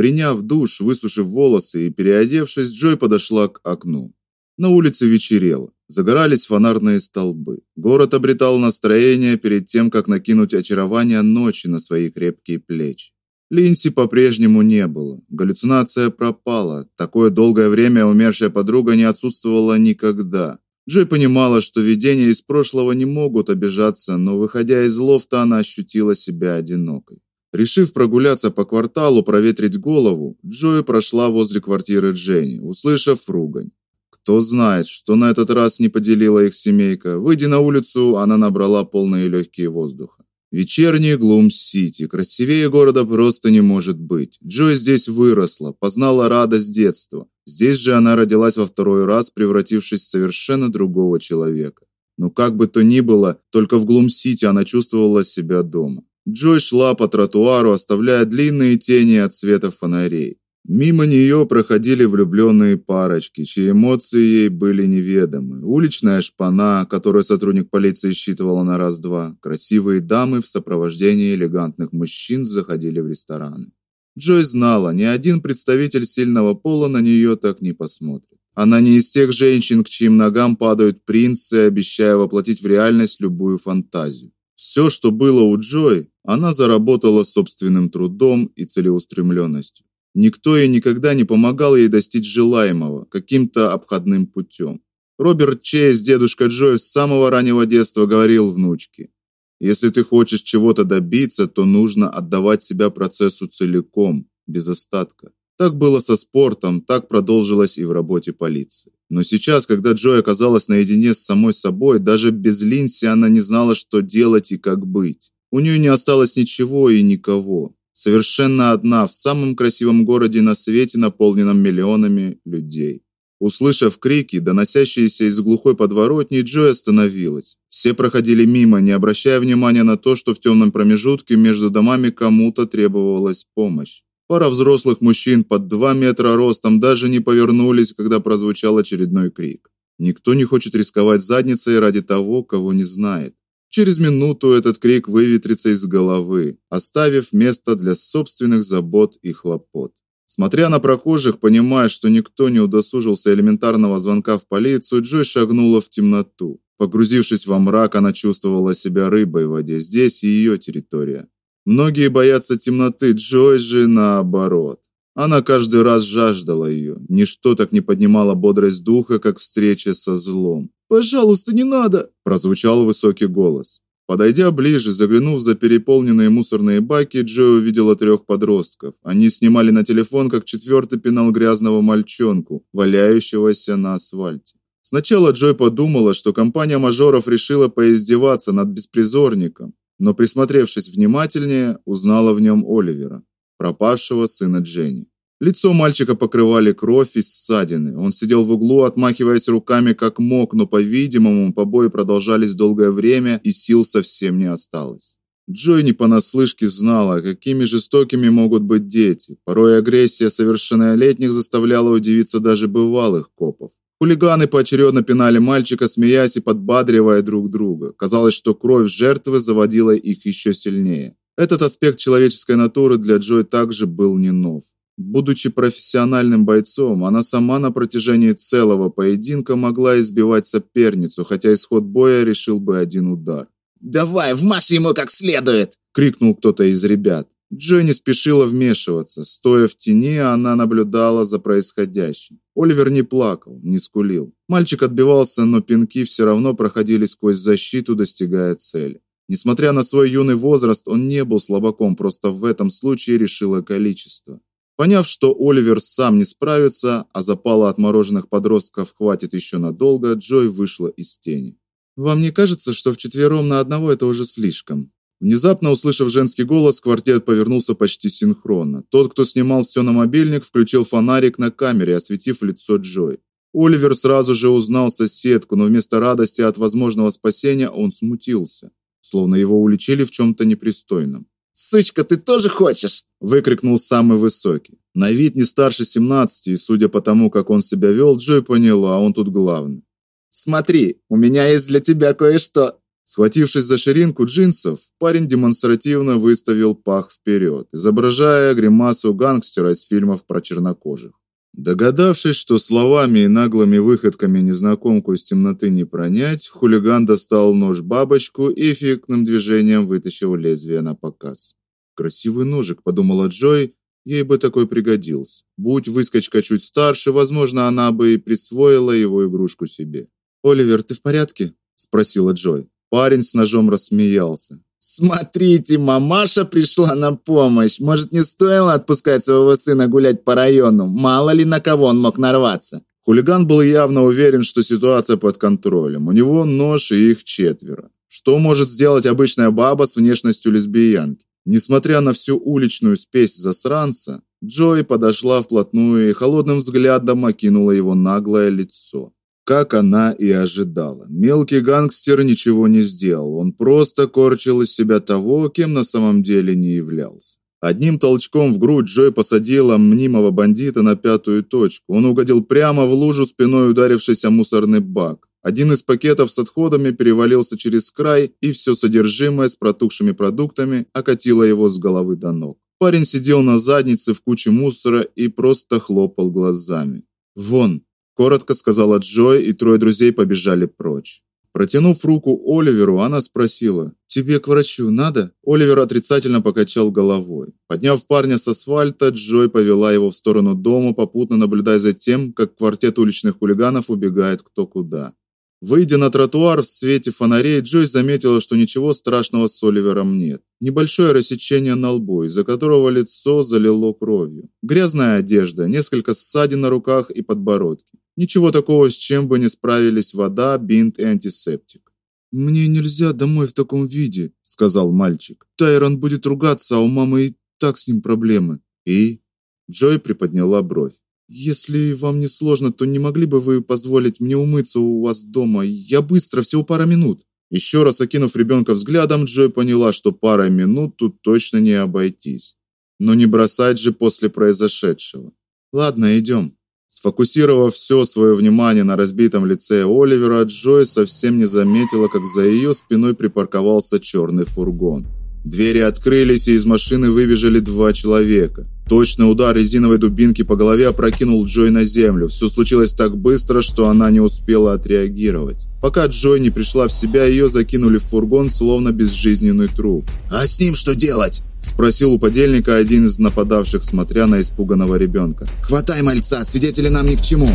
Приняв душ, высушив волосы и переодевшись, Джой подошла к окну. На улице вечерело. Загорались фонарные столбы. Город обретал настроение перед тем, как накинуть очарование ночи на свои крепкие плечи. Линси по-прежнему не было. Галлюцинация пропала. Такое долгое время умершая подруга не отсутствовала никогда. Джой понимала, что видения из прошлого не могут обижаться, но выходя из лофта, она ощутила себя одинокой. Решив прогуляться по кварталу, проветрить голову, Джой прошла возле квартиры Дженни, услышав ругань. Кто знает, что на этот раз не поделила их семейка. Выйдя на улицу, она набрала полные легкие воздуха. Вечерний Глум-Сити. Красивее города просто не может быть. Джой здесь выросла, познала радость детства. Здесь же она родилась во второй раз, превратившись в совершенно другого человека. Но как бы то ни было, только в Глум-Сити она чувствовала себя дома. Джой шла по тротуару, оставляя длинные тени от света фонарей. Мимо нее проходили влюбленные парочки, чьи эмоции ей были неведомы. Уличная шпана, которую сотрудник полиции считывала на раз-два. Красивые дамы в сопровождении элегантных мужчин заходили в рестораны. Джой знала, ни один представитель сильного пола на нее так не посмотрит. Она не из тех женщин, к чьим ногам падают принцы, обещая воплотить в реальность любую фантазию. Все, что было у Джой, она заработала собственным трудом и целеустремленностью. Никто и никогда не помогал ей достичь желаемого каким-то обходным путем. Роберт Чейз, дедушка Джой, с самого раннего детства говорил внучке: "Если ты хочешь чего-то добиться, то нужно отдавать себя процессу целиком, без остатка". Так было со спортом, так продолжилось и в работе полиции. Но сейчас, когда Джой оказалась наедине с самой собой, даже без Линси она не знала, что делать и как быть. У нее не осталось ничего и никого совершенно одна в самом красивом городе на свете, наполненном миллионами людей. Услышав крики, доносящиеся из глухой подворотни, Джой остановилась. Все проходили мимо, не обращая внимания на то, что в темном промежутке между домами кому-то требовалась помощь. Пара взрослых мужчин под 2 метра ростом даже не повернулись, когда прозвучал очередной крик. Никто не хочет рисковать задницей ради того, кого не знает. Через минуту этот крик выветрится из головы, оставив место для собственных забот и хлопот. Смотря на прохожих, понимая, что никто не удосужился элементарного звонка в полицию, Джой шагнула в темноту. Погрузившись во мрак, она чувствовала себя рыбой в воде. Здесь ее территория. Многие боятся темноты, Джой же наоборот. Она каждый раз жаждала ее. Ничто так не поднимало бодрость духа, как встреча со злом. Пожалуйста, не надо, прозвучал высокий голос. Подойдя ближе, заглянув за переполненные мусорные баки, Джой увидела трех подростков. Они снимали на телефон, как четвертый пинал грязного мальчонку, валяющегося на асфальте. Сначала Джой подумала, что компания мажоров решила поиздеваться над беспризорником, но присмотревшись внимательнее, узнала в нем Оливера, пропавшего сына Дженни. Лицо мальчика покрывали кровь и ссадины. Он сидел в углу, отмахиваясь руками как мог, но, по-видимому, побои продолжались долгое время, и сил совсем не осталось. Джой не понаслышке знала, какими жестокими могут быть дети. Порой агрессия совершеннолетних заставляла удивиться даже бывалых копов. Хулиганы поочередно пинали мальчика, смеясь и подбадривая друг друга. Казалось, что кровь жертвы заводила их еще сильнее. Этот аспект человеческой натуры для Джой также был не нов. Будучи профессиональным бойцом, она сама на протяжении целого поединка могла избивать соперницу, хотя исход боя решил бы один удар. "Давай, вмажь ему как следует", крикнул кто-то из ребят. Джой не спешила вмешиваться. Стоя в тени, она наблюдала за происходящим. Оливер не плакал, не скулил. Мальчик отбивался, но пинки все равно проходили сквозь защиту, достигая цели. Несмотря на свой юный возраст, он не был слабаком, просто в этом случае решило количество. Поняв, что Оливер сам не справится, а запала отмороженных подростков хватит еще надолго, Джой вышла из тени. Вам не кажется, что вчетвером на одного это уже слишком? Внезапно услышав женский голос, квартет повернулся почти синхронно. Тот, кто снимал все на мобильник, включил фонарик на камере, осветив лицо Джой. Оливер сразу же узнал соседку, но вместо радости от возможного спасения он смутился, словно его уличили в чем то непристойном. Сучка, ты тоже хочешь? выкрикнул самый высокий. На вид не старше 17, и судя по тому, как он себя вел, Джой поняла, он тут главный. Смотри, у меня есть для тебя кое-что. Схватившись за ширинку джинсов, парень демонстративно выставил пах вперед, изображая гримасу гангстера из фильмов про чернокожих. Догадавшись, что словами и наглыми выходками незнакомку из темноты не пронять, хулиган достал нож-бабочку и эффектным движением вытащил лезвие на показ. Красивый ножик, подумала Джой, ей бы такой пригодился. Будь выскочка чуть старше, возможно, она бы и присвоила его игрушку себе. Оливер, ты в порядке? спросила Джой. Парень с ножом рассмеялся. Смотрите, мамаша пришла на помощь. Может, не стоило отпускать своего сына гулять по району? Мало ли на кого он мог нарваться. Хулиган был явно уверен, что ситуация под контролем. У него нож и их четверо. Что может сделать обычная баба с внешностью лесбиянки? Несмотря на всю уличную спесь засранца, Джой подошла вплотную и холодным взглядом окинула его наглое лицо. Как она и ожидала. Мелкий гангстер ничего не сделал. Он просто корчил из себя того, кем на самом деле не являлся. Одним толчком в грудь Джой посадила мнимого бандита на пятую точку. Он угодил прямо в лужу спиной ударившийся мусорный бак. Один из пакетов с отходами перевалился через край, и все содержимое с протухшими продуктами окатило его с головы до ног. Парень сидел на заднице в куче мусора и просто хлопал глазами. "Вон", коротко сказала Джой, и трое друзей побежали прочь. Протянув руку Оливеру, она спросила: "Тебе к врачу надо?" Оливер отрицательно покачал головой. Подняв парня с асфальта, Джой повела его в сторону дома, попутно наблюдая за тем, как квартет уличных хулиганов убегает кто куда. Выйдя на тротуар в свете фонарей, Джой заметила, что ничего страшного с Оливером нет. Небольшое рассечение на лбу, из-за которого лицо залило кровью. Грязная одежда, несколько ссадин на руках и подбородке. Ничего такого, с чем бы не справились вода, бинт и антисептик. Мне нельзя домой в таком виде, сказал мальчик. Тайрон будет ругаться, а у мамы и так с ним проблемы. И Джой приподняла бровь. Если вам не сложно, то не могли бы вы позволить мне умыться у вас дома? Я быстро, всего пара минут. Еще раз окинув ребенка взглядом, Джой поняла, что пара минут тут точно не обойтись. Но не бросать же после произошедшего. Ладно, идем. Сфокусировав все свое внимание на разбитом лице Оливера, Джой совсем не заметила, как за ее спиной припарковался черный фургон. Двери открылись, и из машины выбежали два человека. Точный удар резиновой дубинки по голове опрокинул Джой на землю. Все случилось так быстро, что она не успела отреагировать. Пока Джой не пришла в себя, ее закинули в фургон, словно безжизненный труп. «А с ним что делать?» Спросил у подельника один из нападавших, смотря на испуганного ребенка. «Хватай мальца, свидетели нам ни к чему!»